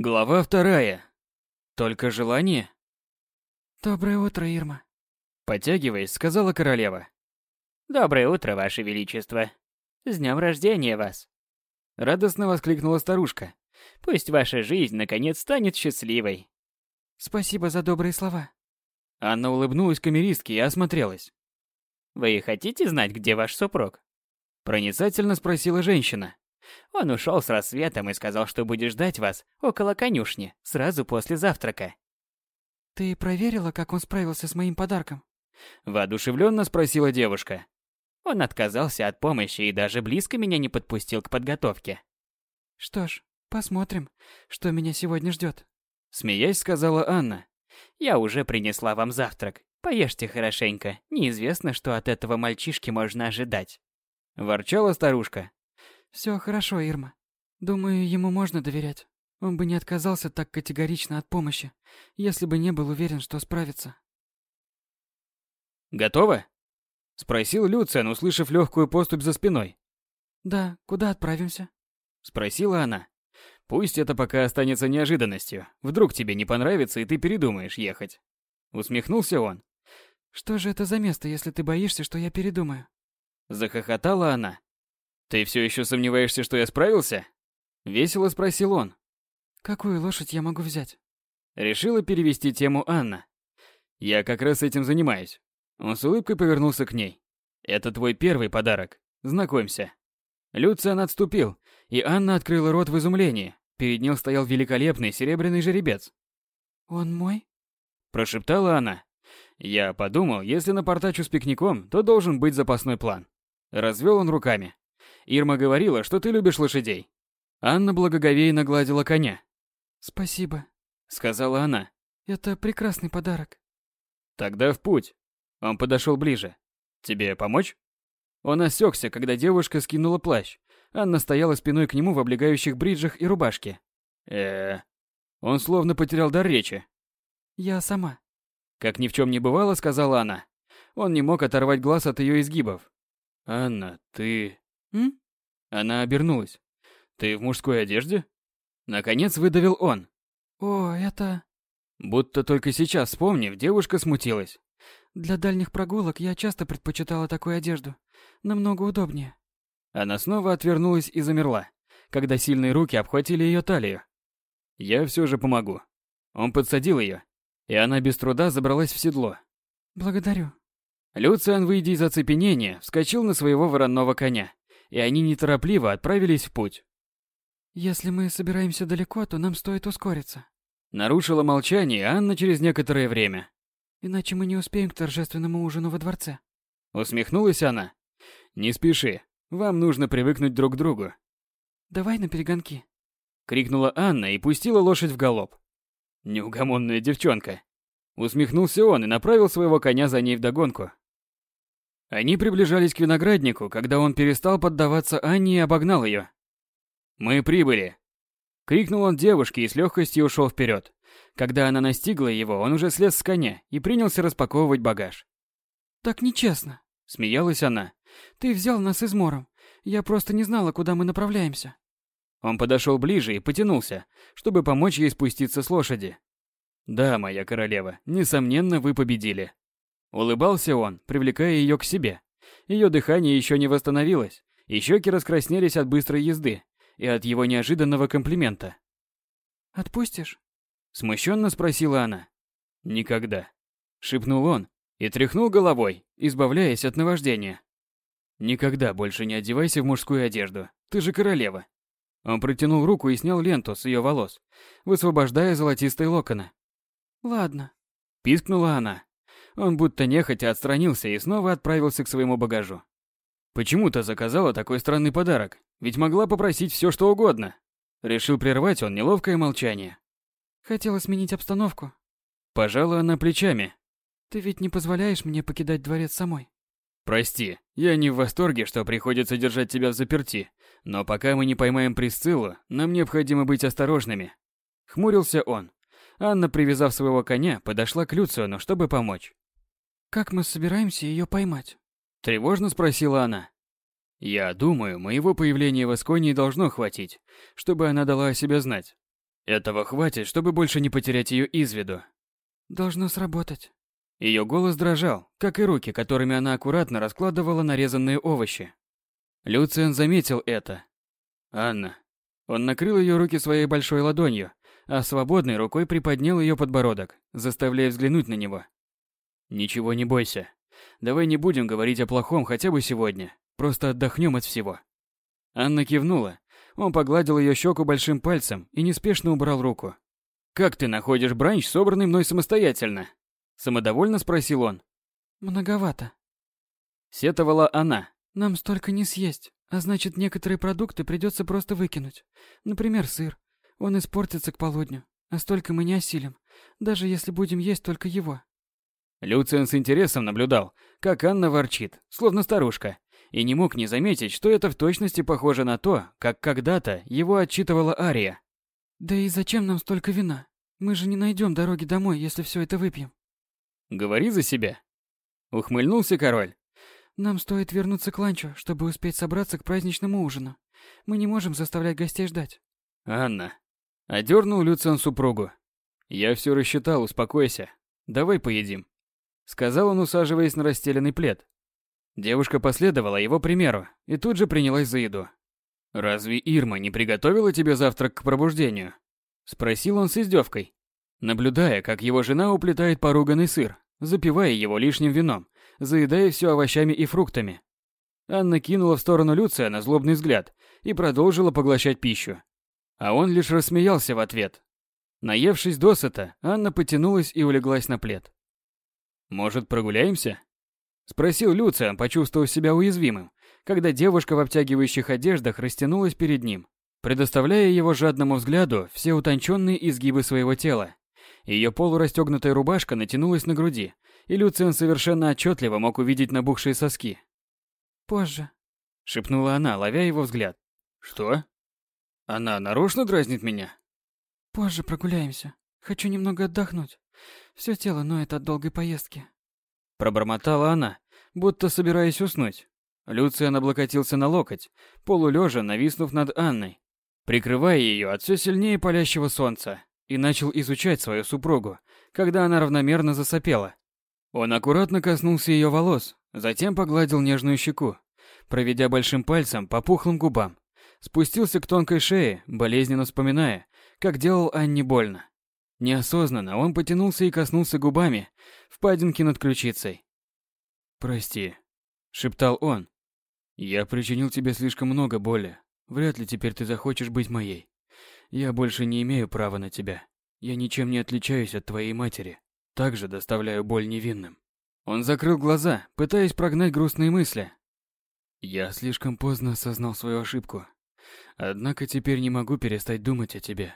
Глава вторая. Только желание? Доброе утро, Ирма. Потягиваясь, сказала королева. Доброе утро, ваше величество. С днем рождения вас. Радостно воскликнула старушка. Пусть ваша жизнь наконец станет счастливой. Спасибо за добрые слова. Анна улыбнулась камеристке и осмотрелась. Вы хотите знать, где ваш супруг? Проницательно спросила женщина. Он ушел с рассветом и сказал, что будет ждать вас около конюшни, сразу после завтрака. Ты проверила, как он справился с моим подарком? Воодушевленно спросила девушка. Он отказался от помощи и даже близко меня не подпустил к подготовке. Что ж, посмотрим, что меня сегодня ждет. Смеясь, сказала Анна. Я уже принесла вам завтрак. Поешьте хорошенько. Неизвестно, что от этого мальчишки можно ожидать. Ворчала старушка. Все хорошо, Ирма. Думаю, ему можно доверять. Он бы не отказался так категорично от помощи, если бы не был уверен, что справится. Готово? Спросил Люциан, услышав легкую поступь за спиной. Да, куда отправимся? Спросила она. Пусть это пока останется неожиданностью. Вдруг тебе не понравится, и ты передумаешь ехать. Усмехнулся он. Что же это за место, если ты боишься, что я передумаю? Захохотала она. Ты все еще сомневаешься, что я справился? Весело спросил он. Какую лошадь я могу взять? Решила перевести тему Анна. Я как раз этим занимаюсь. Он с улыбкой повернулся к ней. Это твой первый подарок. Знакомься. Люциан отступил, и Анна открыла рот в изумлении. Перед ним стоял великолепный серебряный жеребец. «Он мой?» Прошептала она. Я подумал, если напортачу с пикником, то должен быть запасной план. Развел он руками. Ирма говорила, что ты любишь лошадей. Анна благоговейно гладила коня. «Спасибо», — сказала она. «Это прекрасный подарок». «Тогда в путь». Он подошел ближе. «Тебе помочь?» Он осекся, когда девушка скинула плащ. Анна стояла спиной к нему в облегающих бриджах и рубашке. э Он словно потерял дар речи. «Я сама». Как ни в чем не бывало, сказала она. Он не мог оторвать глаз от ее изгибов. «Анна, ты...» «М?» Она обернулась. «Ты в мужской одежде?» Наконец выдавил он. «О, это...» Будто только сейчас, вспомнив, девушка смутилась. «Для дальних прогулок я часто предпочитала такую одежду. Намного удобнее». Она снова отвернулась и замерла, когда сильные руки обхватили ее талию. «Я все же помогу». Он подсадил ее, и она без труда забралась в седло. «Благодарю». Люциан, выйдя из оцепенения, вскочил на своего воронного коня, и они неторопливо отправились в путь. «Если мы собираемся далеко, то нам стоит ускориться». Нарушила молчание Анна через некоторое время. «Иначе мы не успеем к торжественному ужину во дворце». Усмехнулась она. «Не спеши, вам нужно привыкнуть друг к другу». «Давай на перегонки», — крикнула Анна и пустила лошадь в галоп. Неугомонная девчонка. Усмехнулся он и направил своего коня за ней вдогонку. Они приближались к винограднику, когда он перестал поддаваться Анне и обогнал ее. «Мы прибыли!» Крикнул он девушке и с легкостью ушел вперед. Когда она настигла его, он уже слез с коня и принялся распаковывать багаж. «Так нечестно!» – смеялась она. «Ты взял нас измором. Я просто не знала, куда мы направляемся». Он подошел ближе и потянулся, чтобы помочь ей спуститься с лошади. «Да, моя королева, несомненно, вы победили». Улыбался он, привлекая ее к себе. Ее дыхание еще не восстановилось, и щеки раскраснелись от быстрой езды и от его неожиданного комплимента. «Отпустишь?» Смущенно спросила она. «Никогда», — шепнул он и тряхнул головой, избавляясь от наваждения. «Никогда больше не одевайся в мужскую одежду, ты же королева». Он протянул руку и снял ленту с ее волос, высвобождая золотистые локоны. «Ладно», — пискнула она. Он будто нехотя отстранился и снова отправился к своему багажу. Почему-то заказала такой странный подарок, ведь могла попросить все, что угодно. Решил прервать он неловкое молчание. Хотела сменить обстановку. Пожала она плечами. Ты ведь не позволяешь мне покидать дворец самой. Прости, я не в восторге, что приходится держать тебя в заперти, но пока мы не поймаем Присциллу, нам необходимо быть осторожными. Хмурился он. Анна, привязав своего коня, подошла к Люциону, чтобы помочь. «Как мы собираемся ее поймать?» Тревожно спросила она. «Я думаю, моего появления в Асконии должно хватить, чтобы она дала о себе знать. Этого хватит, чтобы больше не потерять ее из виду. Должно сработать. Ее голос дрожал, как и руки, которыми она аккуратно раскладывала нарезанные овощи. Люциан заметил это. Анна. Он накрыл ее руки своей большой ладонью, а свободной рукой приподнял ее подбородок, заставляя взглянуть на него. Ничего не бойся. Давай не будем говорить о плохом хотя бы сегодня. Просто отдохнем от всего. Анна кивнула. Он погладил ее щеку большим пальцем и неспешно убрал руку. «Как ты находишь бранч, собранный мной самостоятельно?» Самодовольно спросил он. «Многовато». Сетовала она. «Нам столько не съесть, а значит, некоторые продукты придется просто выкинуть. Например, сыр. Он испортится к полудню, а столько мы не осилим, даже если будем есть только его». Люциан с интересом наблюдал, как Анна ворчит, словно старушка, и не мог не заметить, что это в точности похоже на то, как когда-то его отчитывала Ария. «Да и зачем нам столько вина? Мы же не найдем дороги домой, если все это выпьем». «Говори за себя», — ухмыльнулся король. «Нам стоит вернуться к ланчу, чтобы успеть собраться к праздничному ужину. Мы не можем заставлять гостей ждать». «Анна», — одернул Люциан супругу. «Я все рассчитал, успокойся. Давай поедим» сказал он, усаживаясь на расстеленный плед. Девушка последовала его примеру и тут же принялась за еду. «Разве Ирма не приготовила тебе завтрак к пробуждению?» Спросил он с издевкой, наблюдая, как его жена уплетает поруганный сыр, запивая его лишним вином, заедая все овощами и фруктами. Анна кинула в сторону Люция злобный взгляд и продолжила поглощать пищу. А он лишь рассмеялся в ответ. Наевшись досыта, Анна потянулась и улеглась на плед. «Может, прогуляемся?» Спросил Люциан, почувствовав себя уязвимым, когда девушка в обтягивающих одеждах растянулась перед ним, предоставляя его жадному взгляду все утонченные изгибы своего тела. Ее полурастегнутая рубашка натянулась на груди, и Люциан совершенно отчетливо мог увидеть набухшие соски. «Позже», — шепнула она, ловя его взгляд. «Что? Она нарочно дразнит меня?» «Позже прогуляемся. Хочу немного отдохнуть. Все тело ноет от долгой поездки. Пробормотала она, будто собираясь уснуть. Люциан облокотился на локоть, полулежа нависнув над Анной, прикрывая ее от все сильнее палящего солнца, и начал изучать свою супругу, когда она равномерно засопела. Он аккуратно коснулся ее волос, затем погладил нежную щеку, проведя большим пальцем по пухлым губам, спустился к тонкой шее, болезненно вспоминая, как делал Анне больно. Неосознанно он потянулся и коснулся губами впадинки над ключицей. «Прости», — шептал он. «Я причинил тебе слишком много боли. Вряд ли теперь ты захочешь быть моей. Я больше не имею права на тебя. Я ничем не отличаюсь от твоей матери. Также доставляю боль невинным». Он закрыл глаза, пытаясь прогнать грустные мысли. Я слишком поздно осознал свою ошибку. Однако теперь не могу перестать думать о тебе.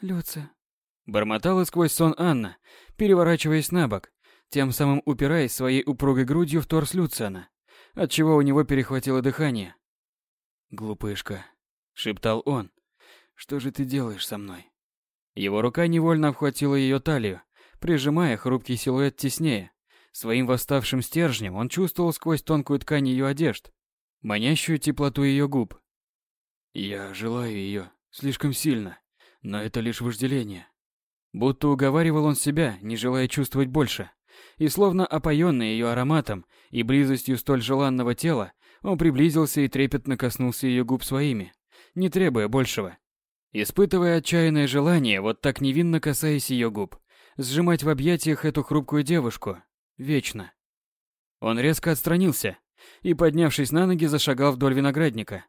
Люция, Бормотала сквозь сон Анна, переворачиваясь на бок, тем самым упираясь своей упругой грудью в торс Люциана, отчего у него перехватило дыхание. «Глупышка», — шептал он, — «что же ты делаешь со мной?» Его рука невольно обхватила ее талию, прижимая хрупкий силуэт теснее. Своим восставшим стержнем он чувствовал сквозь тонкую ткань ее одежд, манящую теплоту ее губ. «Я желаю ее слишком сильно, но это лишь вожделение. Будто уговаривал он себя, не желая чувствовать больше. И словно опоенный ее ароматом и близостью столь желанного тела, он приблизился и трепетно коснулся ее губ своими, не требуя большего. Испытывая отчаянное желание, вот так невинно касаясь ее губ, сжимать в объятиях эту хрупкую девушку. Вечно. Он резко отстранился и, поднявшись на ноги, зашагал вдоль виноградника.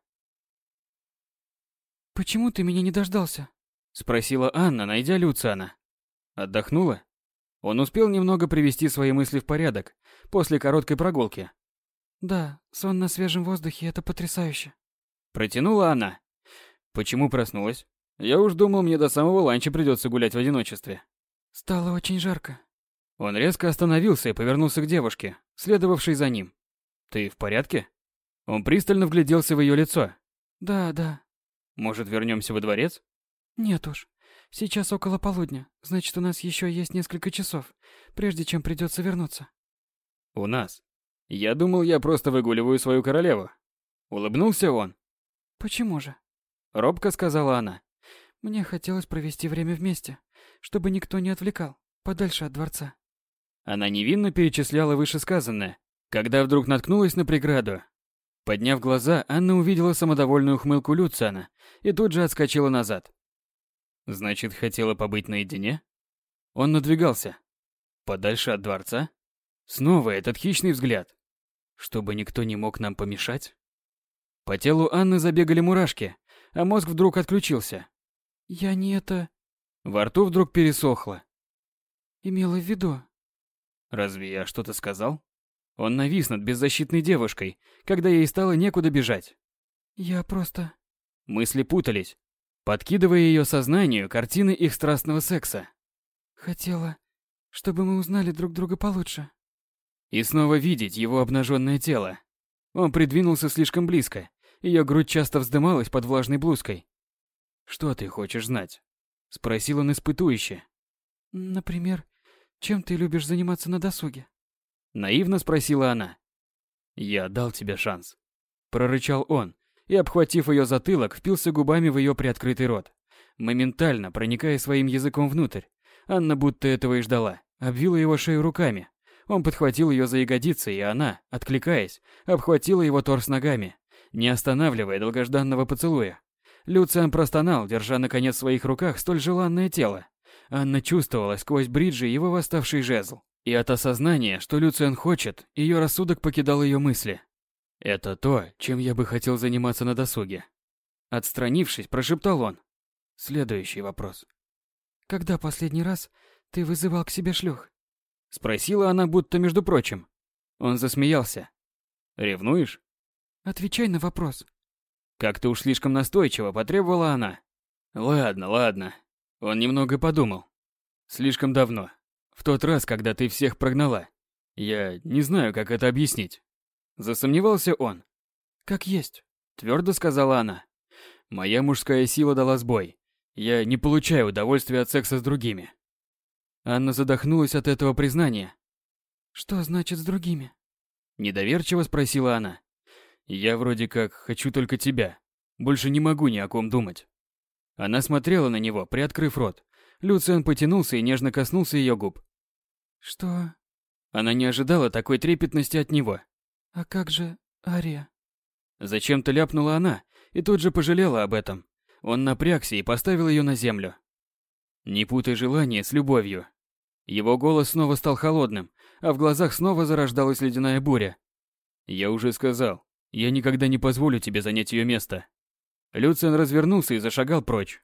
«Почему ты меня не дождался?» Спросила Анна, найдя Люциана. Отдохнула? Он успел немного привести свои мысли в порядок после короткой прогулки. Да, сон на свежем воздухе – это потрясающе. Протянула она. Почему проснулась? Я уж думал, мне до самого ланча придется гулять в одиночестве. Стало очень жарко. Он резко остановился и повернулся к девушке, следовавшей за ним. Ты в порядке? Он пристально вгляделся в ее лицо. Да, да. Может, вернемся во дворец? Нет уж. Сейчас около полудня. Значит, у нас еще есть несколько часов, прежде чем придется вернуться. У нас. Я думал, я просто выгуливаю свою королеву. Улыбнулся он. Почему же? Робко сказала она. Мне хотелось провести время вместе, чтобы никто не отвлекал, подальше от дворца. Она невинно перечисляла вышесказанное, когда вдруг наткнулась на преграду. Подняв глаза, Анна увидела самодовольную ухмылку Люциана и тут же отскочила назад. Значит, хотела побыть наедине? Он надвигался. Подальше от дворца? Снова этот хищный взгляд. Чтобы никто не мог нам помешать? По телу Анны забегали мурашки, а мозг вдруг отключился. Я не это... Во рту вдруг пересохло. Имела в виду. Разве я что-то сказал? Он навис над беззащитной девушкой, когда ей стало некуда бежать. Я просто... Мысли путались, подкидывая ее сознанию картины их страстного секса. Хотела, чтобы мы узнали друг друга получше. И снова видеть его обнаженное тело. Он придвинулся слишком близко, ее грудь часто вздымалась под влажной блузкой. «Что ты хочешь знать?» — спросил он испытующе. «Например, чем ты любишь заниматься на досуге?» Наивно спросила она. «Я дал тебе шанс», — прорычал он, и, обхватив ее затылок, впился губами в ее приоткрытый рот. Моментально проникая своим языком внутрь, Анна будто этого и ждала, обвила его шею руками. Он подхватил ее за ягодицы, и она, откликаясь, обхватила его торс ногами, не останавливая долгожданного поцелуя. Люциан простонал, держа наконец в своих руках столь желанное тело. Анна чувствовала сквозь бриджи его восставший жезл. И от осознания, что Люциан хочет, ее рассудок покидал ее мысли. «Это то, чем я бы хотел заниматься на досуге». Отстранившись, прошептал он. Следующий вопрос. «Когда последний раз ты вызывал к себе шлюх?» Спросила она, будто между прочим. Он засмеялся. «Ревнуешь?» «Отвечай на вопрос», как-то уж слишком настойчиво потребовала она. Ладно, ладно. Он немного подумал. Слишком давно. В тот раз, когда ты всех прогнала. Я не знаю, как это объяснить. Засомневался он. Как есть, твердо сказала она. Моя мужская сила дала сбой. Я не получаю удовольствия от секса с другими. Анна задохнулась от этого признания. Что значит с другими? Недоверчиво спросила она. Я вроде как хочу только тебя. Больше не могу ни о ком думать. Она смотрела на него, приоткрыв рот. Люциан потянулся и нежно коснулся ее губ. Что? Она не ожидала такой трепетности от него. А как же Ария? Зачем-то ляпнула она и тут же пожалела об этом. Он напрягся и поставил ее на землю. Не путай желание с любовью. Его голос снова стал холодным, а в глазах снова зарождалась ледяная буря. Я уже сказал, я никогда не позволю тебе занять ее место. Люциан развернулся и зашагал прочь.